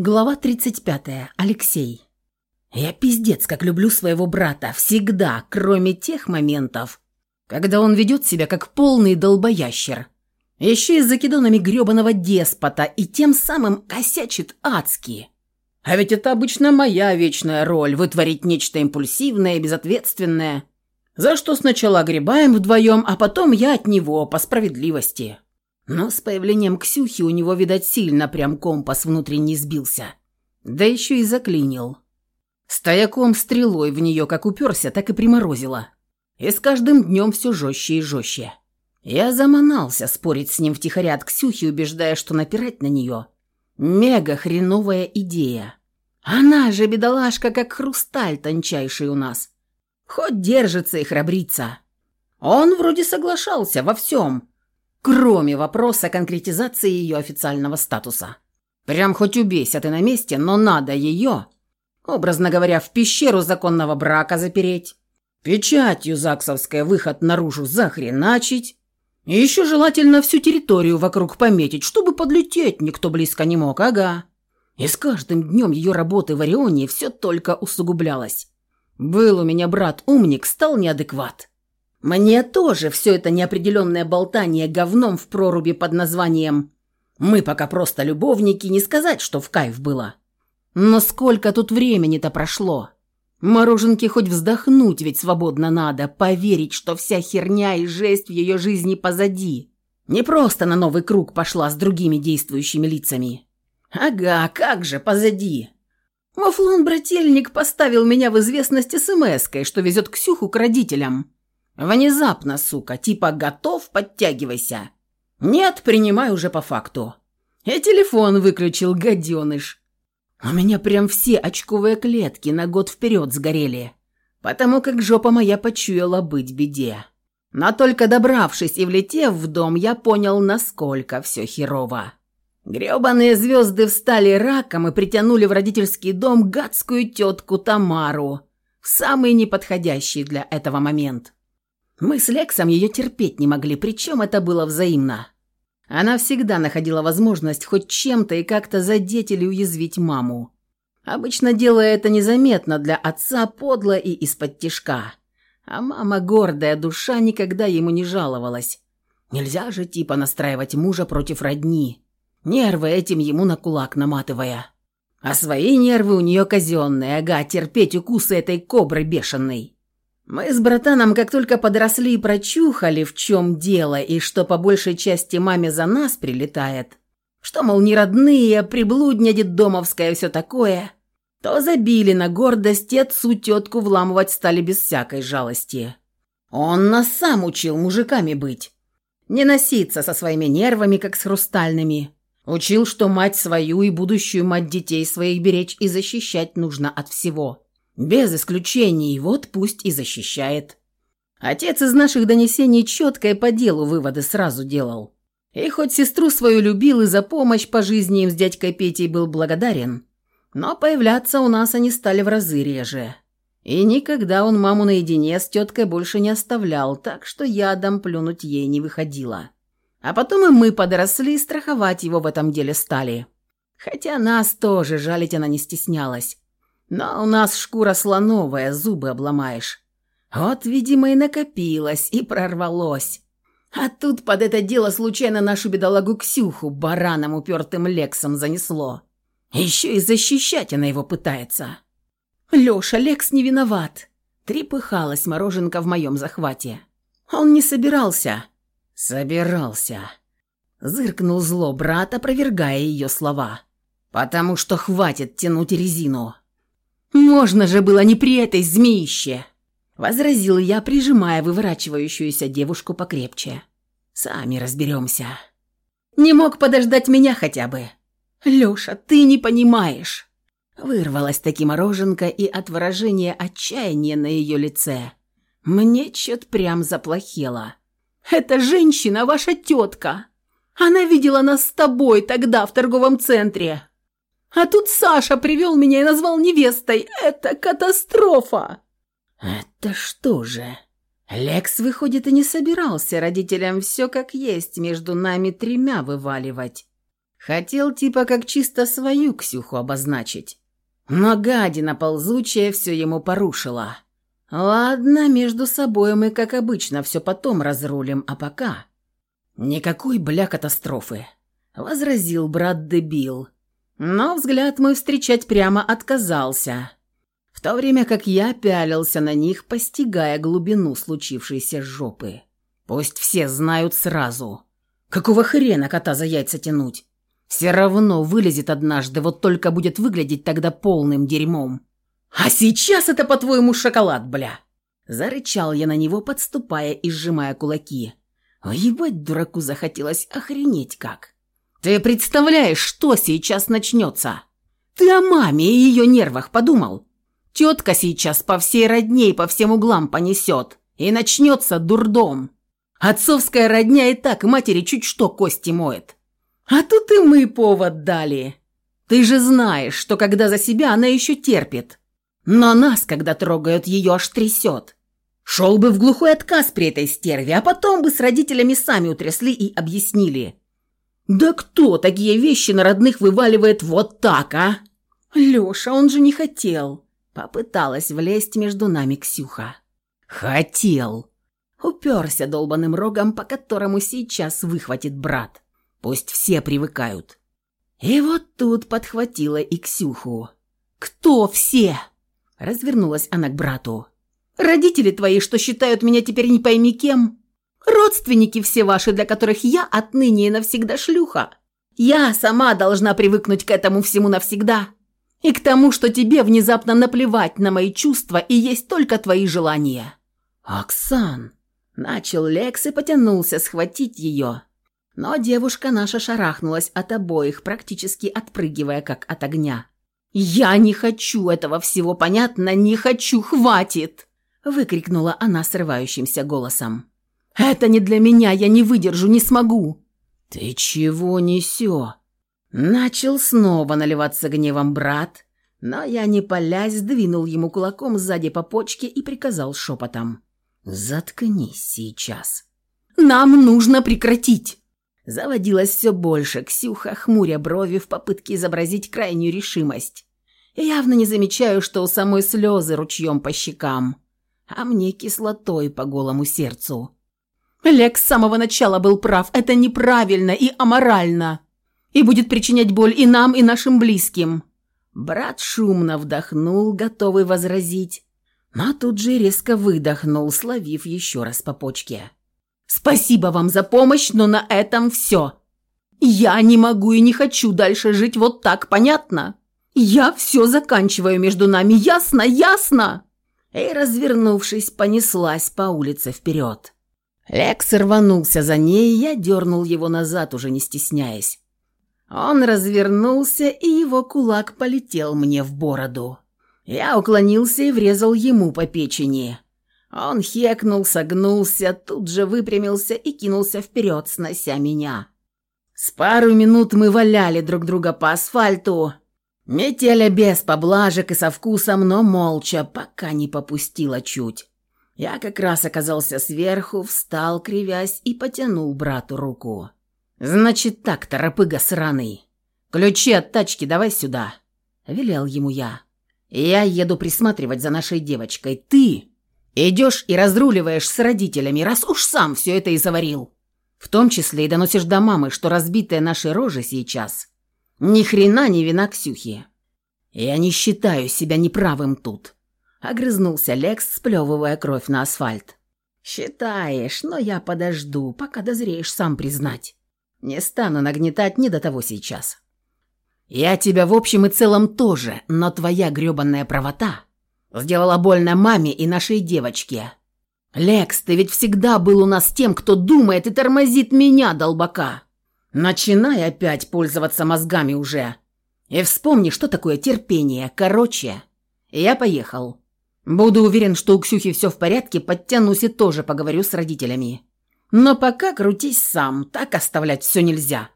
Глава 35. Алексей. Я пиздец, как люблю своего брата. Всегда, кроме тех моментов, когда он ведет себя как полный долбоящер. Еще и с закидонами гребаного деспота и тем самым косячит адски. А ведь это обычно моя вечная роль – вытворить нечто импульсивное и безответственное, за что сначала огребаем вдвоем, а потом я от него, по справедливости. Но с появлением Ксюхи у него, видать, сильно прям компас внутренний сбился. Да еще и заклинил. Стояком стрелой в нее как уперся, так и приморозило. И с каждым днем все жестче и жестче. Я заманался спорить с ним втихаря от Ксюхи, убеждая, что напирать на нее – мега хреновая идея. Она же, бедолашка, как хрусталь тончайший у нас. Хоть держится и храбрится. Он вроде соглашался во всем – кроме вопроса конкретизации ее официального статуса. Прям хоть убейся ты на месте, но надо ее, образно говоря, в пещеру законного брака запереть, печатью ЗАГСовская выход наружу захреначить, и еще желательно всю территорию вокруг пометить, чтобы подлететь никто близко не мог, ага. И с каждым днем ее работы в Орионе все только усугублялось. Был у меня брат-умник, стал неадекват. Мне тоже все это неопределенное болтание говном в проруби под названием «Мы пока просто любовники» не сказать, что в кайф было. Но сколько тут времени-то прошло? Мороженке хоть вздохнуть ведь свободно надо, поверить, что вся херня и жесть в ее жизни позади. Не просто на новый круг пошла с другими действующими лицами. Ага, как же, позади. Муфлон-брательник поставил меня в известность смс-кой, что везет Ксюху к родителям. Внезапно, сука, типа готов, подтягивайся. Нет, принимай уже по факту. И телефон выключил, гаденыш. У меня прям все очковые клетки на год вперед сгорели, потому как жопа моя почуяла быть беде. Но только добравшись и влетев в дом, я понял, насколько все херово. Гребаные звезды встали раком и притянули в родительский дом гадскую тетку Тамару в самый неподходящий для этого момент. Мы с Лексом ее терпеть не могли, причем это было взаимно. Она всегда находила возможность хоть чем-то и как-то задеть или уязвить маму. Обычно делая это незаметно для отца, подло и из-под тишка. А мама, гордая душа, никогда ему не жаловалась. Нельзя же типа настраивать мужа против родни, нервы этим ему на кулак наматывая. А свои нервы у нее казенные, ага, терпеть укусы этой кобры бешеной. Мы с братаном как только подросли и прочухали, в чем дело, и что по большей части маме за нас прилетает, что, мол, не родные, приблудня детдомовская и все такое, то забили на гордость и отцу тетку вламывать стали без всякой жалости. Он нас сам учил мужиками быть. Не носиться со своими нервами, как с хрустальными. Учил, что мать свою и будущую мать детей своих беречь и защищать нужно от всего. Без исключений, вот пусть и защищает. Отец из наших донесений четко и по делу выводы сразу делал. И хоть сестру свою любил и за помощь по жизни им с дядькой Петей был благодарен, но появляться у нас они стали в разы реже. И никогда он маму наедине с теткой больше не оставлял, так что ядом плюнуть ей не выходило. А потом и мы подросли и страховать его в этом деле стали. Хотя нас тоже жалить она не стеснялась. Но у нас шкура слоновая, зубы обломаешь. Вот, видимо, и накопилось, и прорвалось. А тут под это дело случайно нашу бедолагу Ксюху бараном упертым лексом занесло. Еще и защищать она его пытается. Леша, Лекс не виноват. Трепыхалась мороженка в моем захвате. Он не собирался. Собирался. Зыркнул зло брат, опровергая ее слова. «Потому что хватит тянуть резину. «Можно же было не при этой змеище!» Возразил я, прижимая выворачивающуюся девушку покрепче. «Сами разберемся». «Не мог подождать меня хотя бы?» «Леша, ты не понимаешь!» Вырвалась таки мороженка, и от выражения отчаяния на ее лице мне чё-то прям заплохело. «Это женщина, ваша тетка! Она видела нас с тобой тогда в торговом центре!» А тут Саша привел меня и назвал невестой. Это катастрофа!» «Это что же?» Лекс, выходит, и не собирался родителям все как есть между нами тремя вываливать. Хотел типа как чисто свою Ксюху обозначить. Но гадина ползучая все ему порушила. Ладно, между собой мы, как обычно, все потом разрулим, а пока... Никакой бля катастрофы, возразил брат-дебил. Но взгляд мой встречать прямо отказался, в то время как я пялился на них, постигая глубину случившейся жопы. Пусть все знают сразу. Какого хрена кота за яйца тянуть? Все равно вылезет однажды, вот только будет выглядеть тогда полным дерьмом. А сейчас это, по-твоему, шоколад, бля!» Зарычал я на него, подступая и сжимая кулаки. Ебать, дураку захотелось охренеть как. «Ты представляешь, что сейчас начнется? Ты о маме и ее нервах подумал? Тетка сейчас по всей родне и по всем углам понесет, и начнется дурдом. Отцовская родня и так матери чуть что кости моет. А тут и мы повод дали. Ты же знаешь, что когда за себя она еще терпит. Но нас, когда трогают, ее аж трясет. Шел бы в глухой отказ при этой стерве, а потом бы с родителями сами утрясли и объяснили. Да кто такие вещи на родных вываливает вот так, а? Леша, он же не хотел. Попыталась влезть между нами Ксюха. Хотел. Уперся долбаным рогом, по которому сейчас выхватит брат. Пусть все привыкают. И вот тут подхватила и Ксюху. «Кто все?» Развернулась она к брату. Родители твои, что считают меня теперь не пойми кем? Родственники все ваши, для которых я отныне и навсегда шлюха. Я сама должна привыкнуть к этому всему навсегда. И к тому, что тебе внезапно наплевать на мои чувства и есть только твои желания. Оксан. Начал Лекс и потянулся схватить ее. Но девушка наша шарахнулась от обоих, практически отпрыгивая, как от огня. «Я не хочу этого всего, понятно? Не хочу, хватит!» выкрикнула она срывающимся голосом. «Это не для меня, я не выдержу, не смогу!» «Ты чего несё?» Начал снова наливаться гневом брат, но я, не полясь, сдвинул ему кулаком сзади по почке и приказал шепотом. «Заткнись сейчас!» «Нам нужно прекратить!» Заводилась все больше, Ксюха, хмуря брови в попытке изобразить крайнюю решимость. явно не замечаю, что у самой слезы ручьем по щекам а мне кислотой по голому сердцу. Лекс с самого начала был прав. Это неправильно и аморально. И будет причинять боль и нам, и нашим близким. Брат шумно вдохнул, готовый возразить, но тут же резко выдохнул, словив еще раз по почке. «Спасибо вам за помощь, но на этом все. Я не могу и не хочу дальше жить вот так, понятно? Я все заканчиваю между нами, ясно, ясно?» и, развернувшись, понеслась по улице вперед. Лекс рванулся за ней, я дернул его назад, уже не стесняясь. Он развернулся, и его кулак полетел мне в бороду. Я уклонился и врезал ему по печени. Он хекнул, согнулся, тут же выпрямился и кинулся вперед, снося меня. С пару минут мы валяли друг друга по асфальту, Метеля без поблажек и со вкусом, но молча, пока не попустила чуть. Я как раз оказался сверху, встал, кривясь, и потянул брату руку. «Значит так, торопыга сраный. Ключи от тачки давай сюда», — велел ему я. «Я еду присматривать за нашей девочкой. Ты идешь и разруливаешь с родителями, раз уж сам все это и заварил. В том числе и доносишь до мамы, что разбитые наши рожи сейчас ни хрена не вина Ксюхи. Я не считаю себя неправым тут. Огрызнулся Лекс, сплевывая кровь на асфальт. «Считаешь, но я подожду, пока дозреешь сам признать. Не стану нагнетать не до того сейчас. Я тебя в общем и целом тоже, но твоя грёбаная правота сделала больно маме и нашей девочке. Лекс, ты ведь всегда был у нас тем, кто думает и тормозит меня, долбака. Начинай опять пользоваться мозгами уже. И вспомни, что такое терпение. Короче, я поехал. Буду уверен, что у Ксюхи все в порядке, подтянусь и тоже поговорю с родителями. Но пока крутись сам, так оставлять все нельзя.